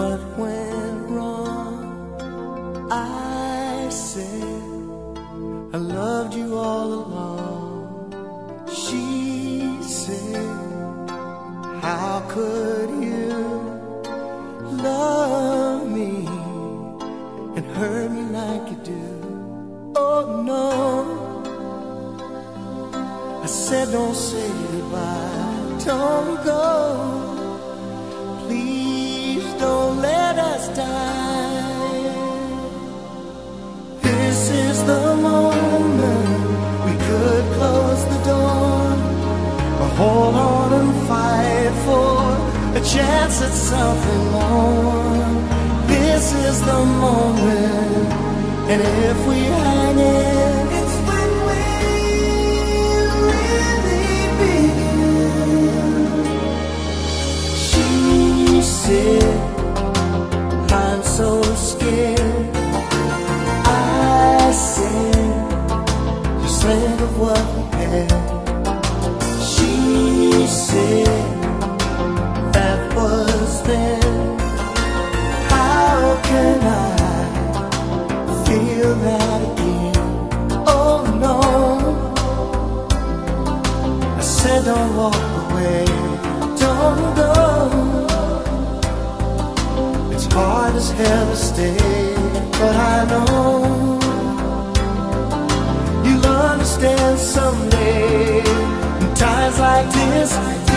what went wrong. I said I loved you all along. She said, How could you love me and hurt me like you do? Oh no. I said, Don't say goodbye, don't go. Please don't let us die. This is the moment we could close the door or hold on and fight for a chance at something more. This is the moment, and if we hang it, it's of what we had. She said, that was then. How can I feel that again? Oh no. I said, don't walk away, don't go. It's hard as hell to stay, but I know like this,